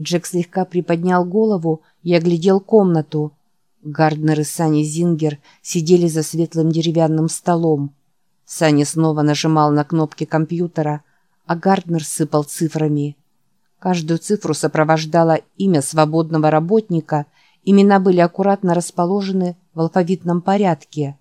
Джек слегка приподнял голову и оглядел комнату. Гарднер и Санни Зингер сидели за светлым деревянным столом. Санни снова нажимал на кнопки компьютера, а Гарднер сыпал цифрами. Каждую цифру сопровождало имя свободного работника, имена были аккуратно расположены в алфавитном порядке.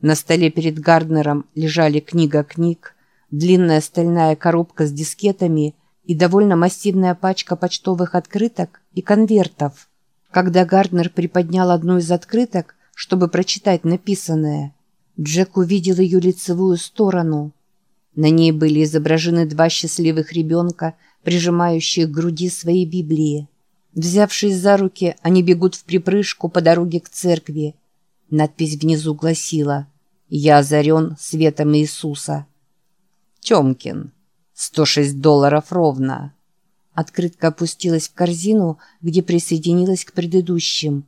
На столе перед Гарднером лежали книга книг, длинная стальная коробка с дискетами и довольно массивная пачка почтовых открыток и конвертов. Когда Гарднер приподнял одну из открыток, чтобы прочитать написанное, Джек увидел ее лицевую сторону. На ней были изображены два счастливых ребенка, прижимающие к груди свои Библии. Взявшись за руки, они бегут в припрыжку по дороге к церкви. Надпись внизу гласила «Я озарен светом Иисуса». Тёмкин. 106 долларов ровно. Открытка опустилась в корзину, где присоединилась к предыдущим.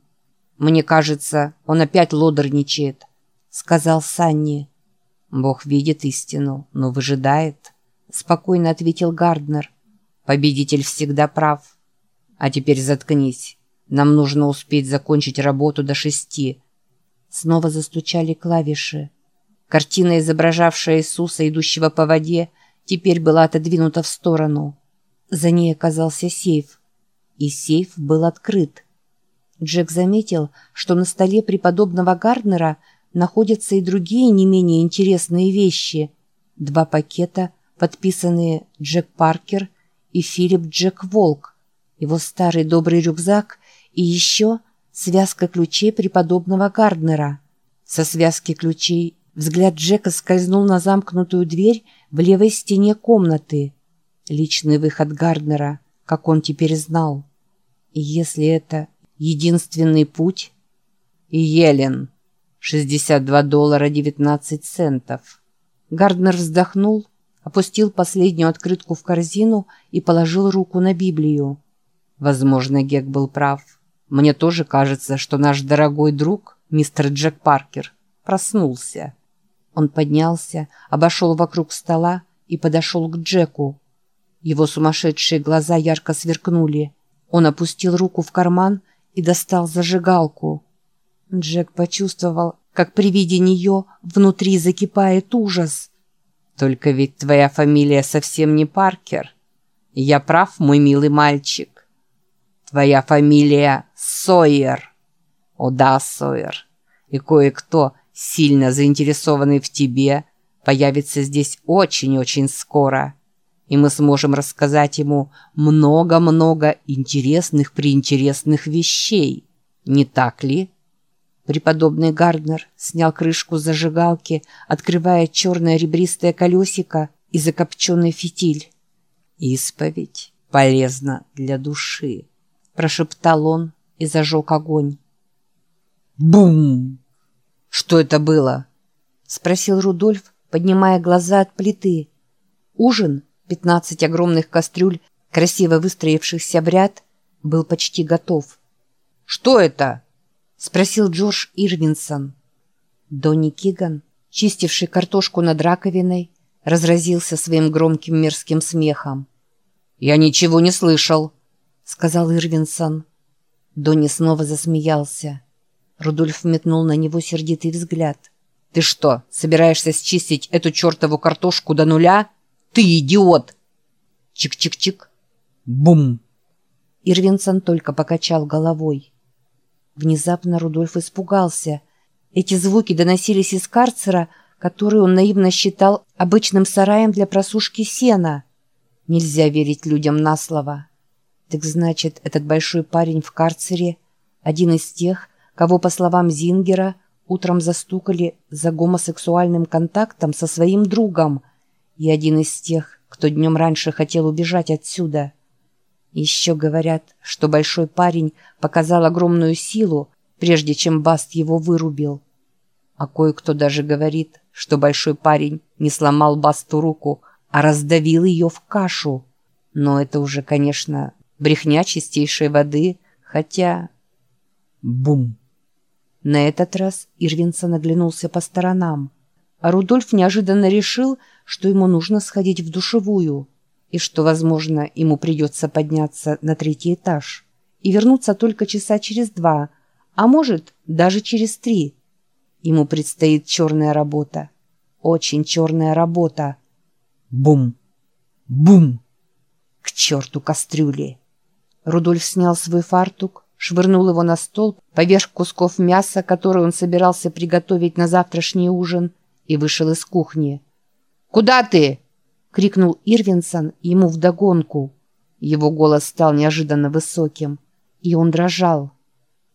«Мне кажется, он опять лодорничает», — сказал Санни. «Бог видит истину, но выжидает», — спокойно ответил Гарднер. «Победитель всегда прав. А теперь заткнись. Нам нужно успеть закончить работу до шести». Снова застучали клавиши. Картина, изображавшая Иисуса, идущего по воде, теперь была отодвинута в сторону. За ней оказался сейф. И сейф был открыт. Джек заметил, что на столе преподобного Гарднера находятся и другие не менее интересные вещи. Два пакета, подписанные Джек Паркер и Филипп Джек Волк, его старый добрый рюкзак и еще связка ключей преподобного Гарднера. Со связки ключей Взгляд Джека скользнул на замкнутую дверь в левой стене комнаты. Личный выход Гарднера, как он теперь знал. И если это единственный путь... Елен. 62 доллара 19 центов. Гарднер вздохнул, опустил последнюю открытку в корзину и положил руку на Библию. Возможно, Гек был прав. Мне тоже кажется, что наш дорогой друг, мистер Джек Паркер, проснулся. Он поднялся, обошел вокруг стола и подошел к Джеку. Его сумасшедшие глаза ярко сверкнули. Он опустил руку в карман и достал зажигалку. Джек почувствовал, как при виде нее внутри закипает ужас. «Только ведь твоя фамилия совсем не Паркер. Я прав, мой милый мальчик. Твоя фамилия Сойер. О да, Сойер. И кое-кто сильно заинтересованный в тебе, появится здесь очень-очень скоро. И мы сможем рассказать ему много-много интересных-приинтересных вещей. Не так ли? Преподобный Гарднер снял крышку зажигалки, открывая черное ребристое колесико и закопченный фитиль. «Исповедь полезна для души», — прошептал он и зажег огонь. Бум! «Что это было?» — спросил Рудольф, поднимая глаза от плиты. Ужин, пятнадцать огромных кастрюль, красиво выстроившихся в ряд, был почти готов. «Что это?» — спросил Джордж Ирвинсон. Донни Киган, чистивший картошку над раковиной, разразился своим громким мерзким смехом. «Я ничего не слышал», — сказал Ирвинсон. Донни снова засмеялся. Рудольф метнул на него сердитый взгляд. «Ты что, собираешься счистить эту чертову картошку до нуля? Ты идиот!» Чик-чик-чик. Бум! Ирвинсон только покачал головой. Внезапно Рудольф испугался. Эти звуки доносились из карцера, который он наивно считал обычным сараем для просушки сена. Нельзя верить людям на слово. Так значит, этот большой парень в карцере — один из тех, кого, по словам Зингера, утром застукали за гомосексуальным контактом со своим другом, и один из тех, кто днем раньше хотел убежать отсюда. Еще говорят, что большой парень показал огромную силу, прежде чем Баст его вырубил. А кое-кто даже говорит, что большой парень не сломал Басту руку, а раздавил ее в кашу. Но это уже, конечно, брехня чистейшей воды, хотя... Бум! На этот раз Ирвинсон оглянулся по сторонам, а Рудольф неожиданно решил, что ему нужно сходить в душевую. и что, возможно, ему придется подняться на третий этаж и вернуться только часа через два, а может, даже через три. Ему предстоит черная работа. Очень черная работа. Бум! Бум! К черту кастрюли! Рудольф снял свой фартук, швырнул его на стол поверх кусков мяса, которые он собирался приготовить на завтрашний ужин, и вышел из кухни. «Куда ты?» — крикнул Ирвинсон ему вдогонку. Его голос стал неожиданно высоким, и он дрожал.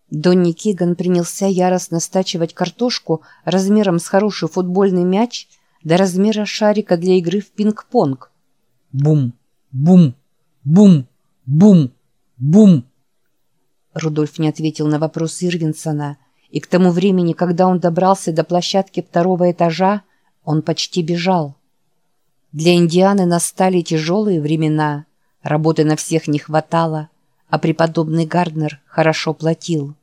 Донни Киган принялся яростно стачивать картошку размером с хороший футбольный мяч до размера шарика для игры в пинг-понг. Бум, бум, бум, бум, бум. Рудольф не ответил на вопрос Ирвинсона, и к тому времени, когда он добрался до площадки второго этажа, он почти бежал. Для Индианы настали тяжелые времена, работы на всех не хватало, а преподобный Гарднер хорошо платил.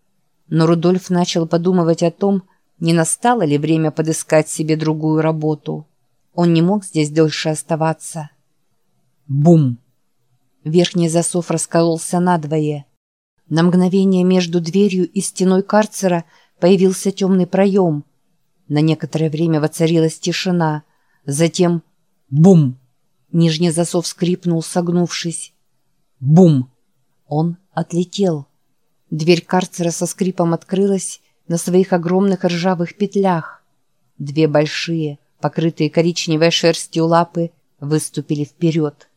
Но Рудольф начал подумывать о том, не настало ли время подыскать себе другую работу. Он не мог здесь дольше оставаться. Бум! Верхний засов раскололся надвое. На мгновение между дверью и стеной карцера появился темный проем. На некоторое время воцарилась тишина. Затем Бум! Нижний засов скрипнул, согнувшись. Бум! Он отлетел. Дверь карцера со скрипом открылась на своих огромных ржавых петлях. Две большие, покрытые коричневой шерстью лапы, выступили вперед.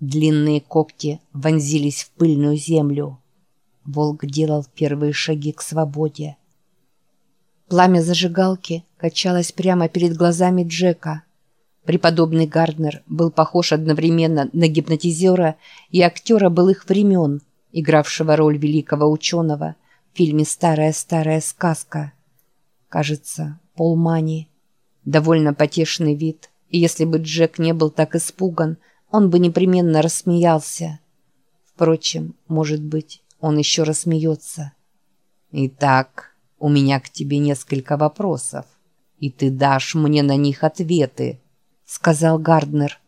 Длинные когти вонзились в пыльную землю. Волк делал первые шаги к свободе. Пламя зажигалки качалось прямо перед глазами Джека. Преподобный Гарднер был похож одновременно на гипнотизера и актера былых времен, игравшего роль великого ученого в фильме «Старая-старая сказка». Кажется, Пол Мани. Довольно потешный вид, и если бы Джек не был так испуган, он бы непременно рассмеялся. Впрочем, может быть, он еще рассмеется. «Итак, у меня к тебе несколько вопросов, и ты дашь мне на них ответы», — сказал Гарднер.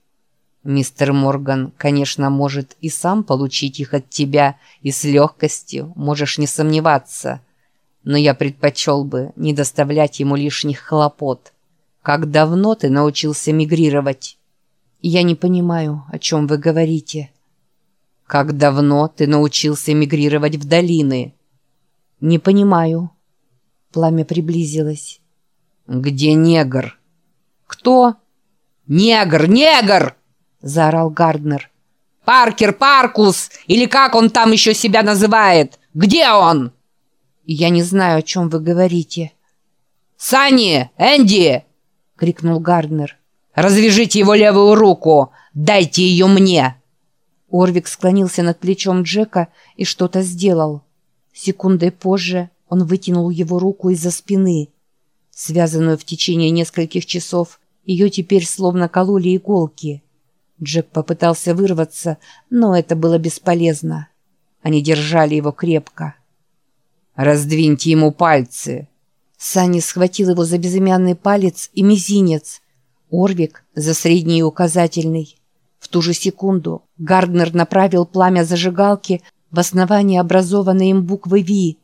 «Мистер Морган, конечно, может и сам получить их от тебя, и с легкостью, можешь не сомневаться. Но я предпочел бы не доставлять ему лишних хлопот. Как давно ты научился мигрировать?» «Я не понимаю, о чем вы говорите». «Как давно ты научился мигрировать в долины?» «Не понимаю». Пламя приблизилось. «Где негр?» «Кто?» «Негр! Негр!» – заорал Гарднер. «Паркер, Паркус! Или как он там еще себя называет? Где он?» «Я не знаю, о чем вы говорите». «Санни! Энди!» – крикнул Гарднер. «Развяжите его левую руку! Дайте ее мне!» Орвик склонился над плечом Джека и что-то сделал. Секундой позже он вытянул его руку из-за спины. Связанную в течение нескольких часов ее теперь словно кололи иголки. Джек попытался вырваться, но это было бесполезно. Они держали его крепко. «Раздвиньте ему пальцы!» Санни схватил его за безымянный палец и мизинец. Орвик за средний и указательный. В ту же секунду Гарднер направил пламя зажигалки в основание образованной им буквы «Ви».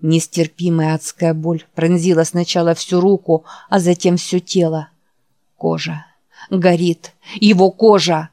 Нестерпимая адская боль пронзила сначала всю руку, а затем все тело. Кожа. Горит. Его кожа.